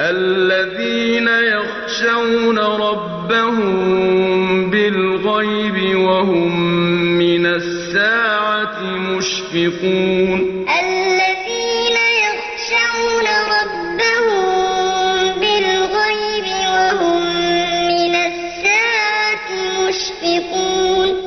الذين يخشون ربهم بالغيب وهم من الساعة مشفقون. الذين يخشون ربهم بالغيب وهم من الساعة مشفقون.